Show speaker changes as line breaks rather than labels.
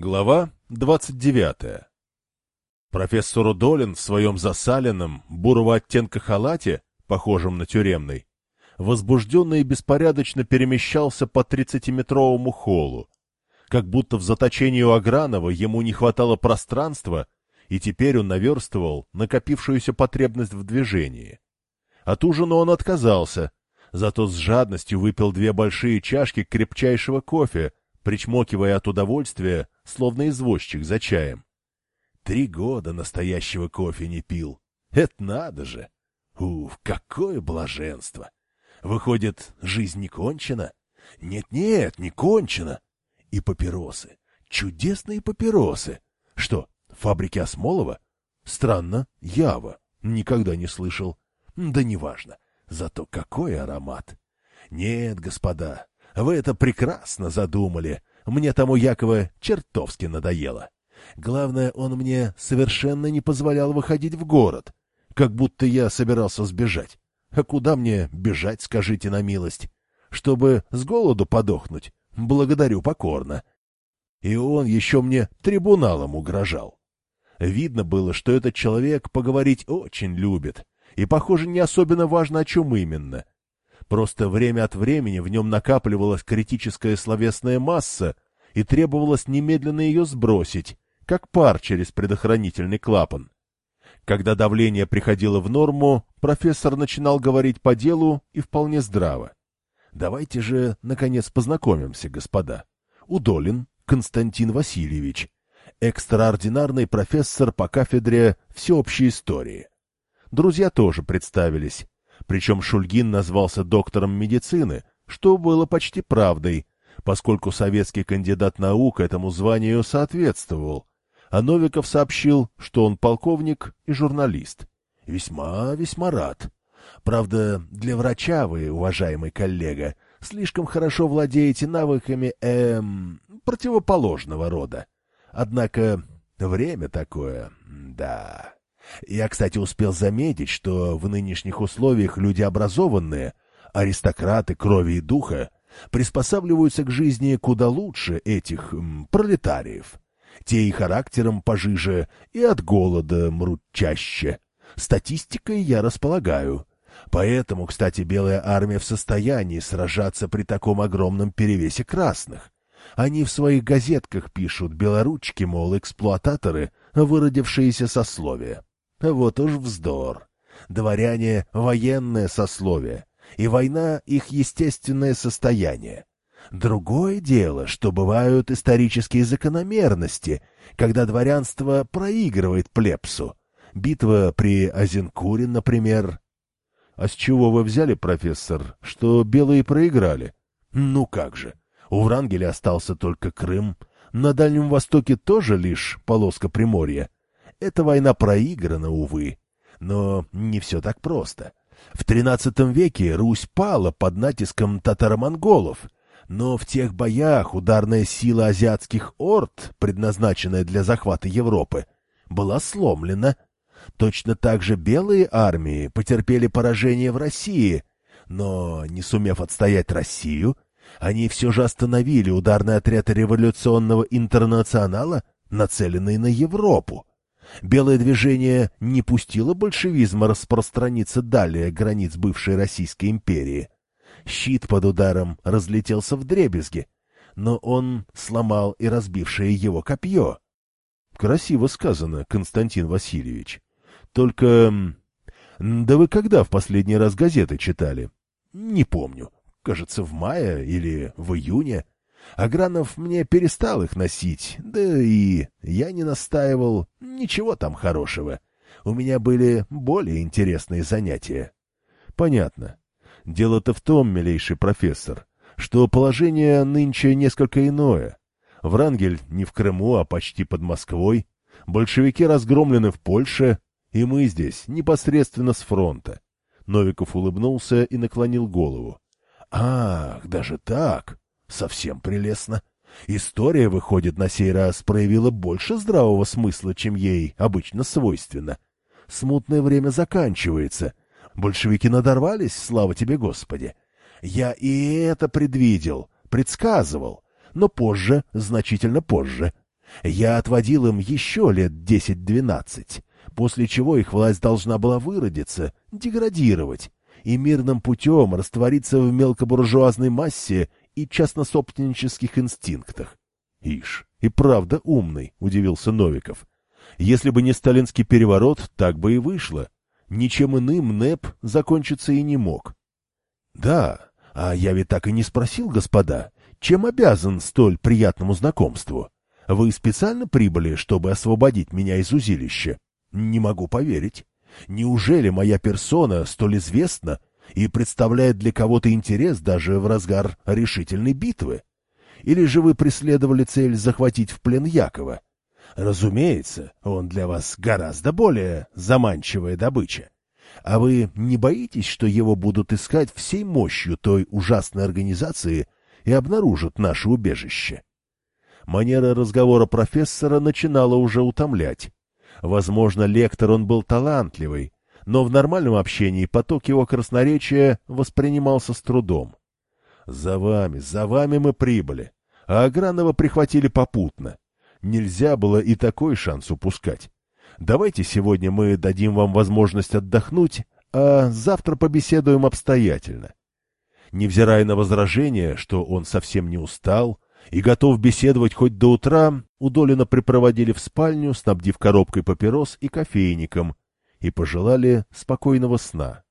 Глава 29. Профессор Удолин в своем засаленном, бурого оттенка халате, похожем на тюремный, возбужденно и беспорядочно перемещался по тридцатиметровому холлу, как будто в заточении у Агранова ему не хватало пространства, и теперь он наверстывал накопившуюся потребность в движении. От ужина он отказался, зато с жадностью выпил две большие чашки крепчайшего кофе, причмокивая от удовольствия, словно извозчик за чаем. Три года настоящего кофе не пил. Это надо же! Уф, какое блаженство! Выходит, жизнь не кончена? Нет-нет, не кончена. И папиросы. Чудесные папиросы. Что, фабрики Осмолова? Странно, Ява. Никогда не слышал. Да неважно. Зато какой аромат. Нет, господа, вы это прекрасно задумали. Мне тому Якова чертовски надоело. Главное, он мне совершенно не позволял выходить в город, как будто я собирался сбежать. А куда мне бежать, скажите на милость? Чтобы с голоду подохнуть? Благодарю покорно. И он еще мне трибуналом угрожал. Видно было, что этот человек поговорить очень любит, и, похоже, не особенно важно, о чем именно — Просто время от времени в нем накапливалась критическая словесная масса, и требовалось немедленно ее сбросить, как пар через предохранительный клапан. Когда давление приходило в норму, профессор начинал говорить по делу и вполне здраво. Давайте же, наконец, познакомимся, господа. Удолин Константин Васильевич, экстраординарный профессор по кафедре всеобщей истории. Друзья тоже представились. Причем Шульгин назвался доктором медицины, что было почти правдой, поскольку советский кандидат наук этому званию соответствовал, а Новиков сообщил, что он полковник и журналист. Весьма, весьма рад. Правда, для врача вы, уважаемый коллега, слишком хорошо владеете навыками, эм, противоположного рода. Однако время такое, да... Я, кстати, успел заметить, что в нынешних условиях люди образованные, аристократы крови и духа, приспосабливаются к жизни куда лучше этих м, пролетариев. Те и характером пожиже, и от голода мрут чаще. Статистикой я располагаю. Поэтому, кстати, Белая армия в состоянии сражаться при таком огромном перевесе красных. Они в своих газетках пишут белоручки, мол, эксплуататоры, выродившиеся сословия. Вот уж вздор. Дворяне — военное сословие, и война — их естественное состояние. Другое дело, что бывают исторические закономерности, когда дворянство проигрывает плебсу. Битва при Азенкуре, например. — А с чего вы взяли, профессор, что белые проиграли? — Ну как же. У Врангеля остался только Крым. На Дальнем Востоке тоже лишь полоска Приморья. Эта война проиграна, увы. Но не все так просто. В XIII веке Русь пала под натиском татаро-монголов, но в тех боях ударная сила азиатских орд, предназначенная для захвата Европы, была сломлена. Точно так же белые армии потерпели поражение в России, но, не сумев отстоять Россию, они все же остановили ударный отряд революционного интернационала, нацеленный на Европу. Белое движение не пустило большевизма распространиться далее границ бывшей Российской империи. Щит под ударом разлетелся в дребезги, но он сломал и разбившее его копье. Красиво сказано, Константин Васильевич. Только... Да вы когда в последний раз газеты читали? Не помню. Кажется, в мае или в июне. Агранов мне перестал их носить, да и я не настаивал, ничего там хорошего. У меня были более интересные занятия. Понятно. Дело-то в том, милейший профессор, что положение нынче несколько иное. Врангель не в Крыму, а почти под Москвой. Большевики разгромлены в Польше, и мы здесь, непосредственно с фронта. Новиков улыбнулся и наклонил голову. — Ах, даже так! Совсем прелестно. История, выходит, на сей раз проявила больше здравого смысла, чем ей обычно свойственно. Смутное время заканчивается. Большевики надорвались, слава тебе, Господи. Я и это предвидел, предсказывал, но позже, значительно позже. Я отводил им еще лет десять-двенадцать, после чего их власть должна была выродиться, деградировать и мирным путем раствориться в мелкобуржуазной массе и частнособственнических инстинктах. Ишь, и правда умный, удивился Новиков. Если бы не сталинский переворот, так бы и вышло. Ничем иным НЭП закончиться и не мог. Да, а я ведь так и не спросил, господа, чем обязан столь приятному знакомству? Вы специально прибыли, чтобы освободить меня из узилища? Не могу поверить. Неужели моя персона столь известна и представляет для кого-то интерес даже в разгар решительной битвы? Или же вы преследовали цель захватить в плен Якова? Разумеется, он для вас гораздо более заманчивая добыча. А вы не боитесь, что его будут искать всей мощью той ужасной организации и обнаружат наше убежище? Манера разговора профессора начинала уже утомлять. Возможно, лектор он был талантливый, но в нормальном общении поток его красноречия воспринимался с трудом. «За вами, за вами мы прибыли, а Агранова прихватили попутно. Нельзя было и такой шанс упускать. Давайте сегодня мы дадим вам возможность отдохнуть, а завтра побеседуем обстоятельно». Невзирая на возражение, что он совсем не устал, и готов беседовать хоть до утра, у Долина припроводили в спальню, снабдив коробкой папирос и кофейником, и пожелали спокойного сна.